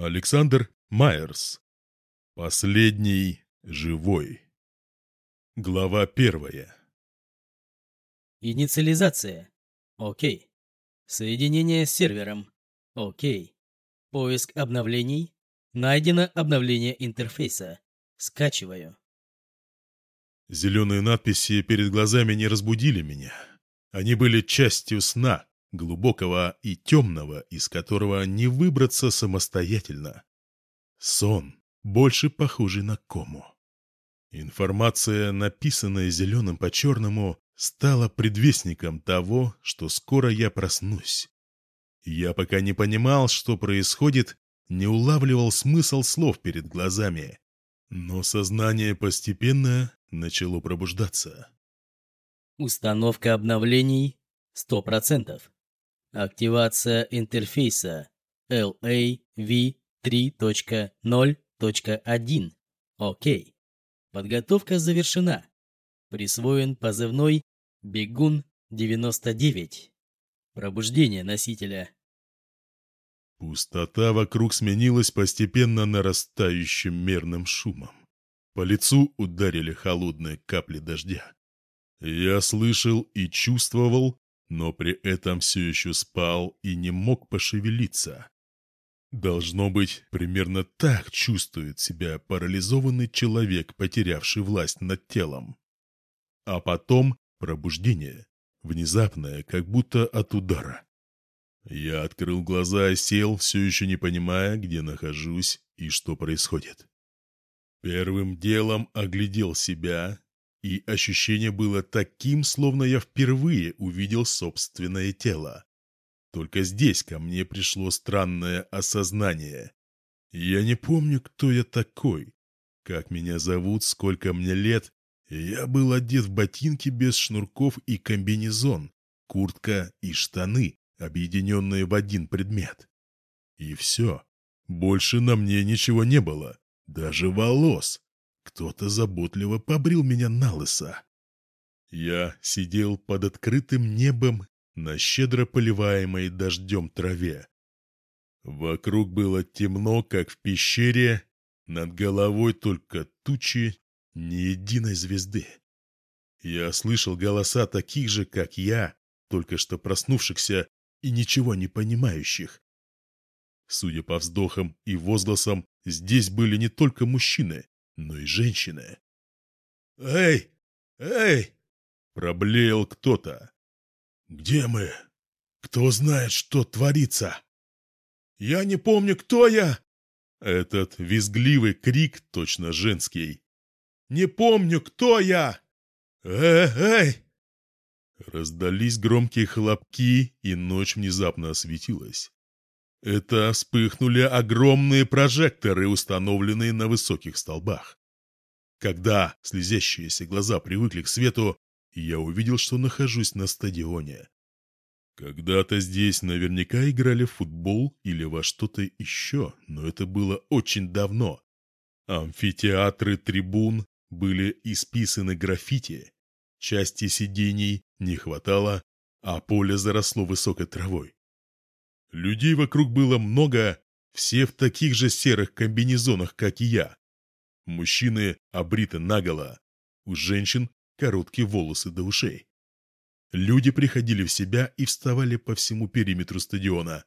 Александр Майерс. Последний живой. Глава первая. Инициализация. Окей. Соединение с сервером. Окей. Поиск обновлений. Найдено обновление интерфейса. Скачиваю. Зеленые надписи перед глазами не разбудили меня. Они были частью сна, глубокого и темного, из которого не выбраться самостоятельно. Сон, больше похожий на кому. Информация, написанная зеленым по черному, стала предвестником того, что скоро я проснусь. Я пока не понимал, что происходит, не улавливал смысл слов перед глазами, но сознание постепенно начало пробуждаться. Установка обновлений 100%. Активация интерфейса LAV3.0.1. Окей. Подготовка завершена. Присвоен позывной «Бегун-99». Пробуждение носителя. Пустота вокруг сменилась постепенно нарастающим мерным шумом. По лицу ударили холодные капли дождя. Я слышал и чувствовал, но при этом все еще спал и не мог пошевелиться. Должно быть, примерно так чувствует себя парализованный человек, потерявший власть над телом. А потом пробуждение, внезапное, как будто от удара. Я открыл глаза и сел, все еще не понимая, где нахожусь и что происходит. Первым делом оглядел себя, и ощущение было таким, словно я впервые увидел собственное тело. Только здесь ко мне пришло странное осознание. Я не помню, кто я такой, как меня зовут, сколько мне лет. Я был одет в ботинки без шнурков и комбинезон, куртка и штаны, объединенные в один предмет. И все. Больше на мне ничего не было, даже волос. Кто-то заботливо побрил меня на лысо. Я сидел под открытым небом на щедро поливаемой дождем траве. Вокруг было темно, как в пещере, над головой только тучи, ни единой звезды. Я слышал голоса таких же, как я, только что проснувшихся и ничего не понимающих. Судя по вздохам и возгласам, здесь были не только мужчины, но и женщины. «Эй! Эй!» — проблеял кто-то. «Где мы? Кто знает, что творится?» «Я не помню, кто я!» Этот визгливый крик точно женский. «Не помню, кто я!» «Эй, эй!» Раздались громкие хлопки, и ночь внезапно осветилась. Это вспыхнули огромные прожекторы, установленные на высоких столбах. Когда слезящиеся глаза привыкли к свету, я увидел, что нахожусь на стадионе. Когда-то здесь наверняка играли в футбол или во что-то еще, но это было очень давно. Амфитеатры трибун были исписаны граффити, Части сидений не хватало, а поле заросло высокой травой. Людей вокруг было много, все в таких же серых комбинезонах, как и я. Мужчины обриты наголо, у женщин короткие волосы до ушей. Люди приходили в себя и вставали по всему периметру стадиона.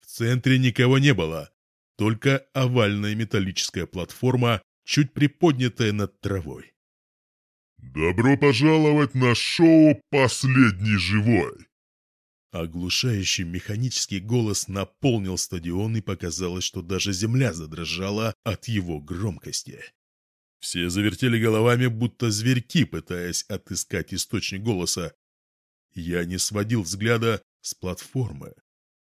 В центре никого не было, только овальная металлическая платформа, чуть приподнятая над травой. «Добро пожаловать на шоу «Последний живой». Оглушающий механический голос наполнил стадион и показалось, что даже земля задрожала от его громкости. Все завертели головами, будто зверьки, пытаясь отыскать источник голоса. Я не сводил взгляда с платформы.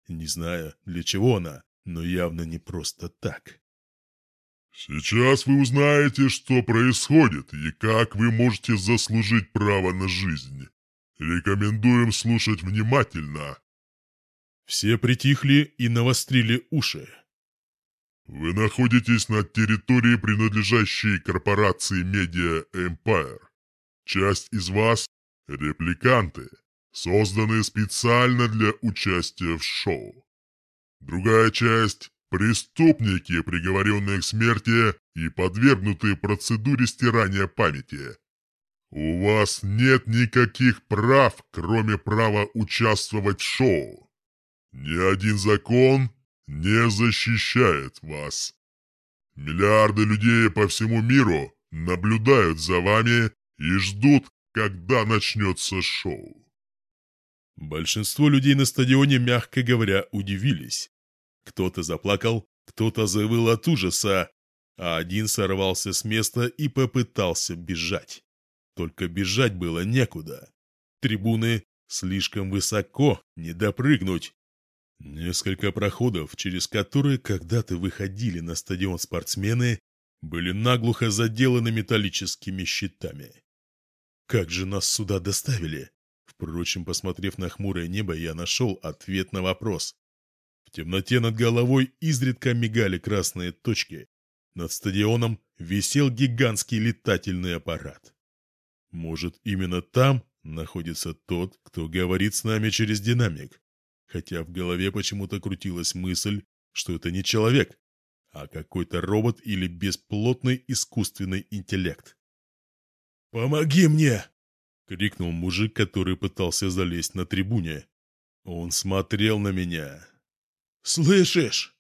Не знаю, для чего она, но явно не просто так. Сейчас вы узнаете, что происходит и как вы можете заслужить право на жизнь. Рекомендуем слушать внимательно. Все притихли и навострили уши. Вы находитесь на территории, принадлежащей корпорации Media Empire. Часть из вас — репликанты, созданные специально для участия в шоу. Другая часть преступники, приговоренные к смерти и подвергнутые процедуре стирания памяти. У вас нет никаких прав, кроме права участвовать в шоу. Ни один закон не защищает вас. Миллиарды людей по всему миру наблюдают за вами и ждут, когда начнется шоу. Большинство людей на стадионе, мягко говоря, удивились. Кто-то заплакал, кто-то завыл от ужаса, а один сорвался с места и попытался бежать. Только бежать было некуда. Трибуны слишком высоко, не допрыгнуть. Несколько проходов, через которые когда-то выходили на стадион спортсмены, были наглухо заделаны металлическими щитами. Как же нас сюда доставили? Впрочем, посмотрев на хмурое небо, я нашел ответ на вопрос. В темноте над головой изредка мигали красные точки. Над стадионом висел гигантский летательный аппарат. Может, именно там находится тот, кто говорит с нами через динамик. Хотя в голове почему-то крутилась мысль, что это не человек, а какой-то робот или бесплотный искусственный интеллект. «Помоги мне!» — крикнул мужик, который пытался залезть на трибуне. Он смотрел на меня. «Слышишь?»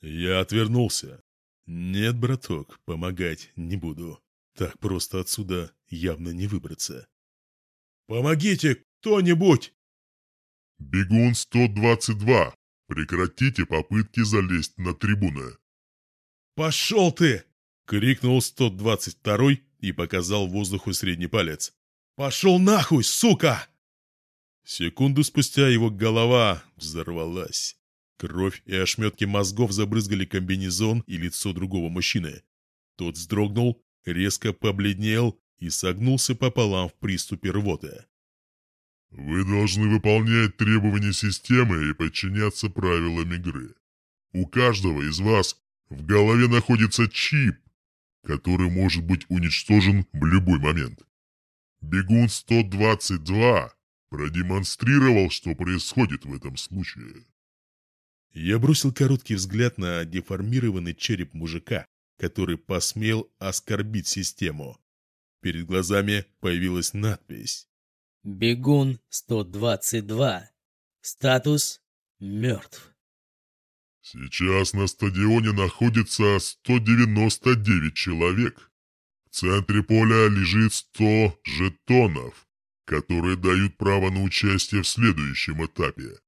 Я отвернулся. «Нет, браток, помогать не буду. Так просто отсюда явно не выбраться». «Помогите кто-нибудь!» «Бегун 122! Прекратите попытки залезть на трибуны!» «Пошел ты!» — крикнул 122 и показал воздуху средний палец. «Пошел нахуй, сука!» Секунду спустя его голова взорвалась. Кровь и ошметки мозгов забрызгали комбинезон и лицо другого мужчины. Тот вздрогнул, резко побледнел и согнулся пополам в приступе рвоты. «Вы должны выполнять требования системы и подчиняться правилам игры. У каждого из вас в голове находится чип, который может быть уничтожен в любой момент. Бегун 122 продемонстрировал, что происходит в этом случае. Я бросил короткий взгляд на деформированный череп мужика, который посмел оскорбить систему. Перед глазами появилась надпись. «Бегун 122. Статус мертв». Сейчас на стадионе находится 199 человек. В центре поля лежит 100 жетонов, которые дают право на участие в следующем этапе.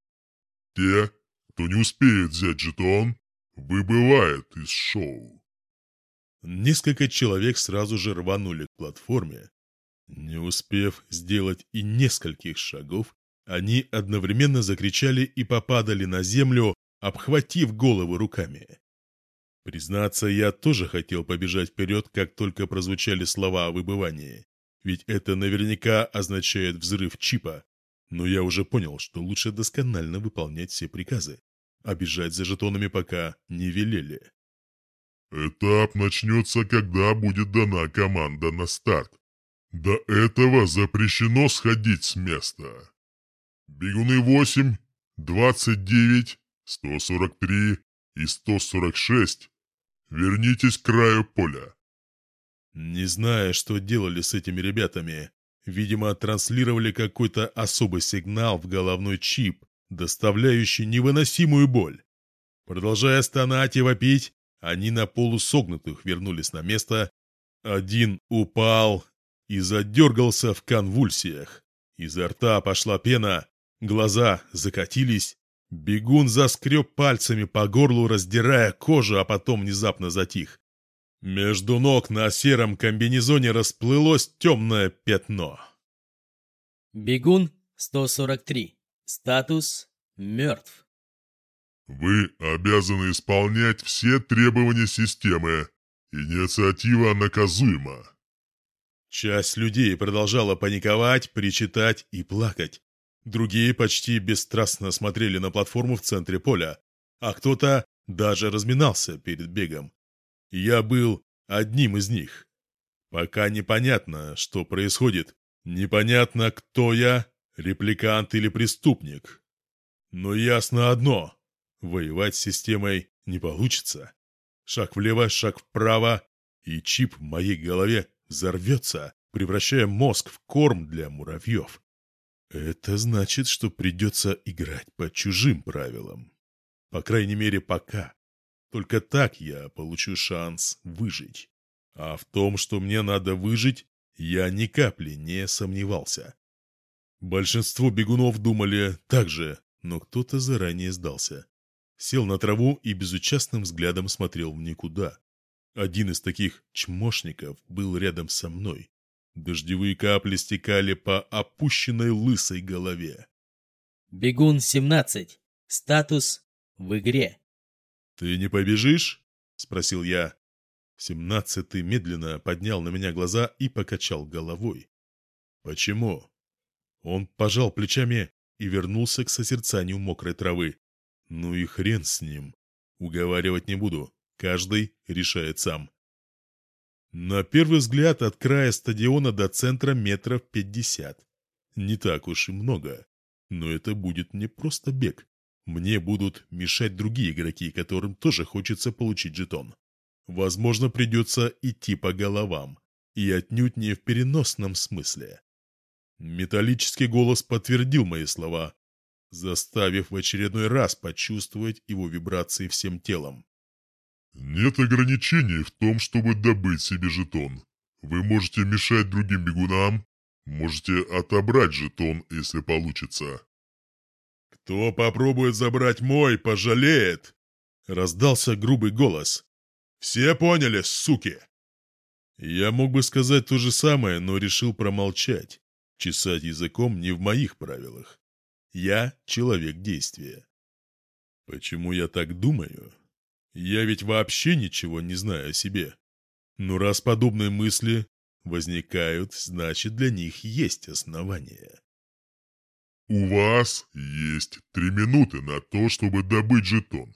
Те, кто не успеет взять жетон, выбывает из шоу. Несколько человек сразу же рванули к платформе. Не успев сделать и нескольких шагов, они одновременно закричали и попадали на землю, обхватив голову руками. Признаться, я тоже хотел побежать вперед, как только прозвучали слова о выбывании. Ведь это наверняка означает взрыв чипа. Но я уже понял, что лучше досконально выполнять все приказы. А бежать за жетонами пока не велели. Этап начнется, когда будет дана команда на старт. До этого запрещено сходить с места. Бегуны 8, 29, 143 и 146. Вернитесь к краю поля. Не зная, что делали с этими ребятами, видимо, транслировали какой-то особый сигнал в головной чип, доставляющий невыносимую боль. Продолжая стонать и вопить, они на полусогнутых вернулись на место. Один упал и задергался в конвульсиях. Изо рта пошла пена, глаза закатились, Бегун заскреб пальцами по горлу, раздирая кожу, а потом внезапно затих. Между ног на сером комбинезоне расплылось темное пятно. Бегун 143. Статус мертв. Вы обязаны исполнять все требования системы. Инициатива наказуема. Часть людей продолжала паниковать, причитать и плакать. Другие почти бесстрастно смотрели на платформу в центре поля, а кто-то даже разминался перед бегом. Я был одним из них. Пока непонятно, что происходит. Непонятно, кто я, репликант или преступник. Но ясно одно — воевать с системой Не получится. Шаг влево, шаг вправо, и чип в моей голове взорвется, превращая мозг в корм для муравьев. Это значит, что придется играть по чужим правилам. По крайней мере, пока. Только так я получу шанс выжить. А в том, что мне надо выжить, я ни капли не сомневался. Большинство бегунов думали так же, но кто-то заранее сдался. Сел на траву и безучастным взглядом смотрел в никуда. Один из таких чмошников был рядом со мной. Дождевые капли стекали по опущенной лысой голове. Бегун 17. Статус в игре. «Ты не побежишь?» — спросил я. Семнадцатый медленно поднял на меня глаза и покачал головой. «Почему?» Он пожал плечами и вернулся к созерцанию мокрой травы. «Ну и хрен с ним. Уговаривать не буду. Каждый решает сам». На первый взгляд от края стадиона до центра метров пятьдесят. Не так уж и много. Но это будет не просто бег. Мне будут мешать другие игроки, которым тоже хочется получить жетон. Возможно, придется идти по головам. И отнюдь не в переносном смысле. Металлический голос подтвердил мои слова, заставив в очередной раз почувствовать его вибрации всем телом. Нет ограничений в том, чтобы добыть себе жетон. Вы можете мешать другим бегунам, можете отобрать жетон, если получится. «Кто попробует забрать мой, пожалеет!» Раздался грубый голос. «Все поняли, суки?» Я мог бы сказать то же самое, но решил промолчать. Чесать языком не в моих правилах. Я человек действия. Почему я так думаю? Я ведь вообще ничего не знаю о себе. Но раз подобные мысли возникают, значит для них есть основания. У вас есть три минуты на то, чтобы добыть жетон.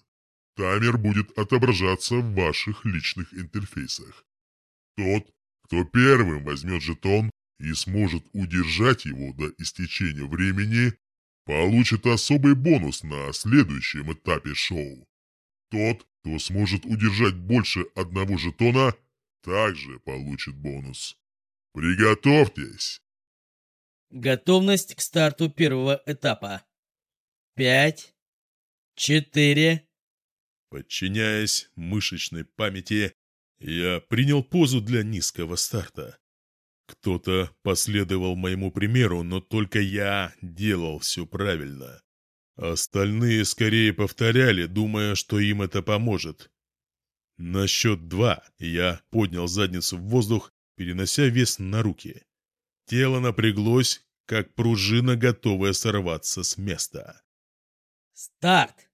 Таймер будет отображаться в ваших личных интерфейсах. Тот, кто первым возьмет жетон и сможет удержать его до истечения времени, получит особый бонус на следующем этапе шоу. Тот, кто сможет удержать больше одного жетона, также получит бонус. Приготовьтесь! Готовность к старту первого этапа. Пять, четыре. Подчиняясь мышечной памяти, я принял позу для низкого старта. Кто-то последовал моему примеру, но только я делал все правильно. Остальные скорее повторяли, думая, что им это поможет. На счет два я поднял задницу в воздух, перенося вес на руки. Тело напряглось, как пружина, готовая сорваться с места. Старт!